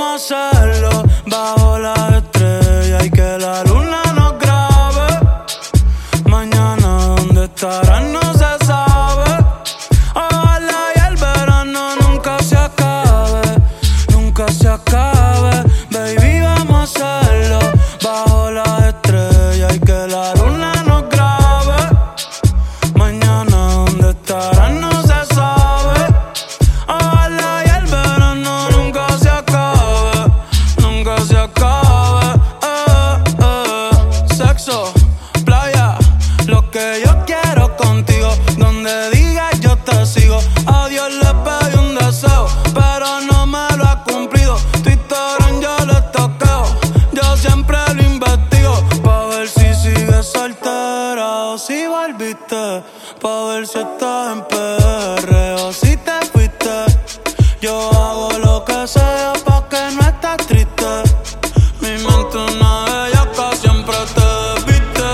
A hacerlo. Bajo la estrella y que la luna Pa' ver si estás en PR si te fuiste. Yo hago lo que sea pa' que no estés triste. Mi mente una bellaca siempre te viste.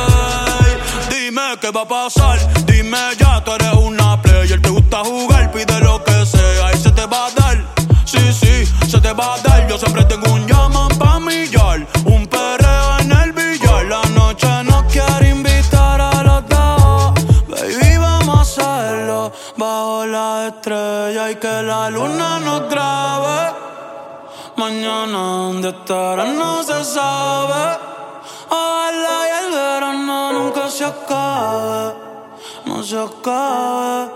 Dime qué va a pasar, dime ya, tú eres una player. Te gusta jugar, pide lo que sea y se te va a dar. Sí, sí, se te va a dar. Yo siempre tengo un llaman pa' millar. Un perreo en el billar. La noche no bajo la estrella y que la luna nos grabe. Mañana, ¿dónde estarán? No se sabe. Ojalá y el verano nunca se acabe. No se acabe.